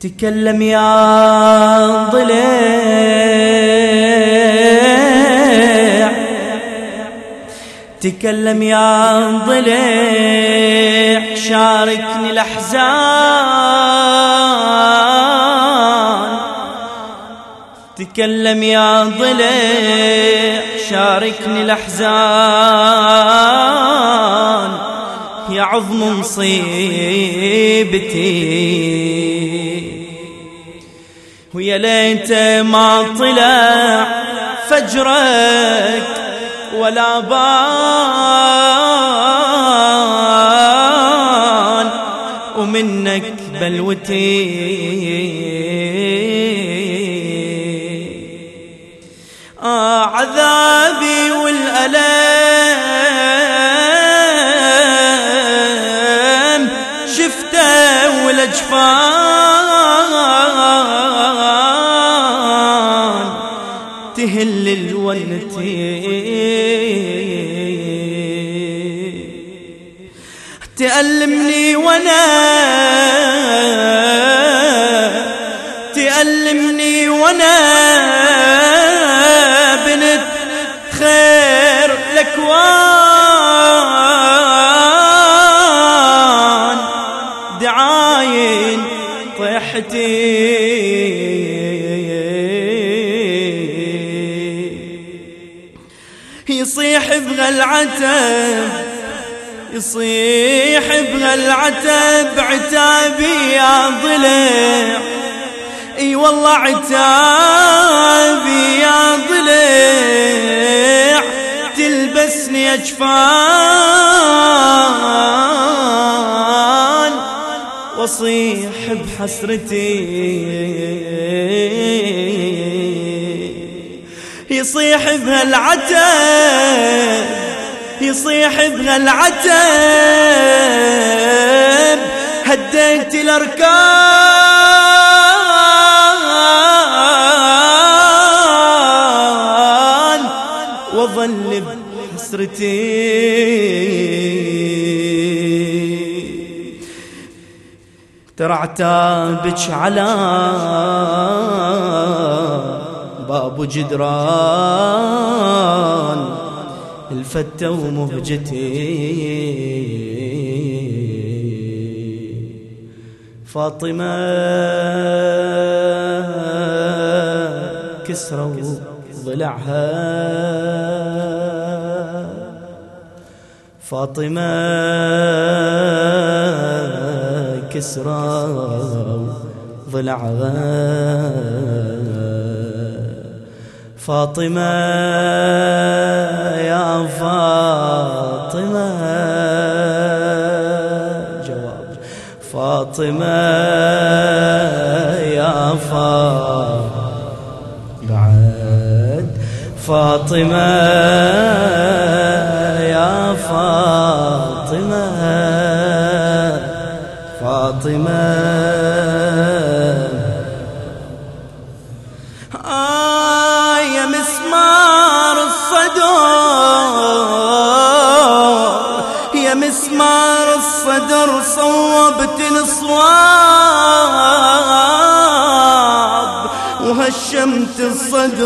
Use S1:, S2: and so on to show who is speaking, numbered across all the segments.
S1: تكلم يا ضلع تكلم يا ضلع شاركني الأحزان. تكلم يا ضلع شاركني الأحزان. يا عظم مصيبتي. ويا ليت ما طلع فجرك ولا بان. ومنك بلوتي آه عذابي والألم والأجفان تهل الونتي تألمني وأنا. تألمني وأنا. بنت خير الاكوان يصيح بغلعته يصيح بغلعته عتابي يا ضلع إي والله عتابي يا ضلع تلبسني أجفان. واصيح بحسرتي يصيح بهالعتب يصيح بهالعتب هديت الأركان واظل بحسرتي. ترى على باب جدران الفتة ومهجتي. فاطمة كسروا ضلعها فاطمة كسروا ضلعها فاطمة يا فاطمة. جواب. فاطمة يا فاطمة. بعد. فاطمة يا فاطمة. فاطمة. الصدر صوبت الصواب وهشمت الصدر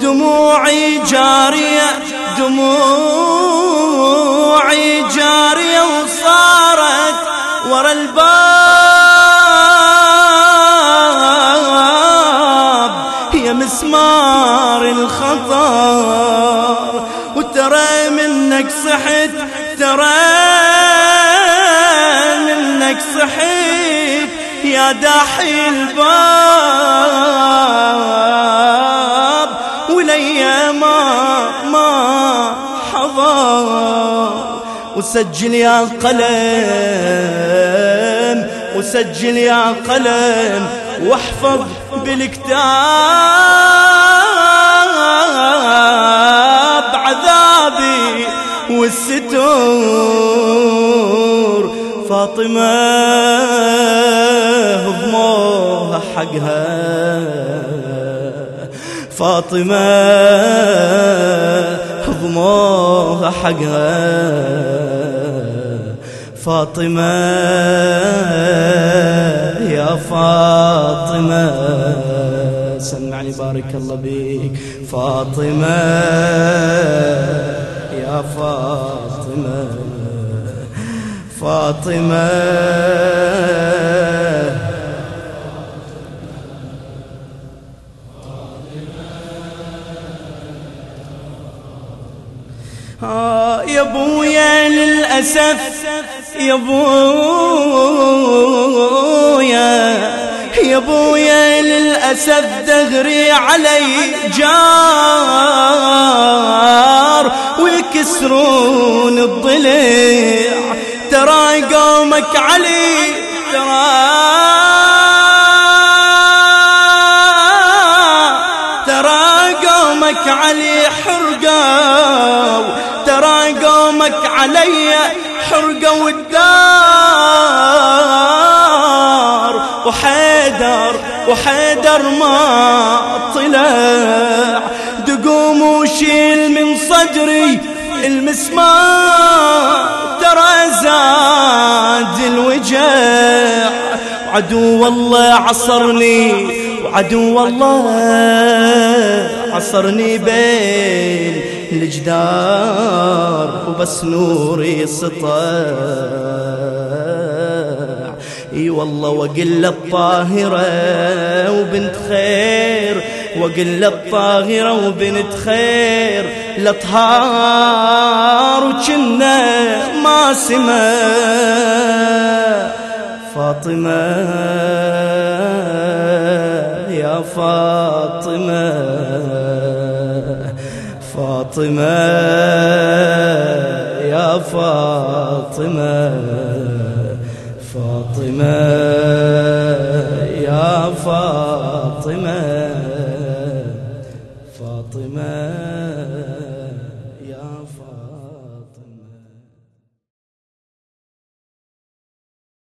S1: دموعي جارية دموعي جارية وصارت ورا الباب. يا مسمار الخطر وترى منك صحت ترى منك صحت. يا داحي الباب وليا ما ما حضر وسجل يا قلم وسجل يا قلم واحفظ بالكتاب. والستور. فاطمة هضموها حقها. فاطمة هضموها حقها. فاطمة يا فاطمة سمعني بارك الله بيك فاطمة يا فاطمة فاطمة. آه يا ابويا للأسف يا ابويا يا ابويا للأسف دغري علي جار ويكسرون الضلع. ترى قومك علي ترى. ترى قومك علي حرقوا ترى قومك علي حرقوا الدار. وحيدر وحيدر ما طلع. دقوم وشيل من صدري المسمار ترى زاد الوجع. عدو الله عصرني وعدو الله عصرني بين الجدار وبس نوري سطع إي والله وقل الطاهرة وبنت خير وقل الطاهرة وبنت خير. لطهار وكنا ما سما فاطمة يا فاطمة فاطمة يا فاطمة. فاطمة يا فاطمة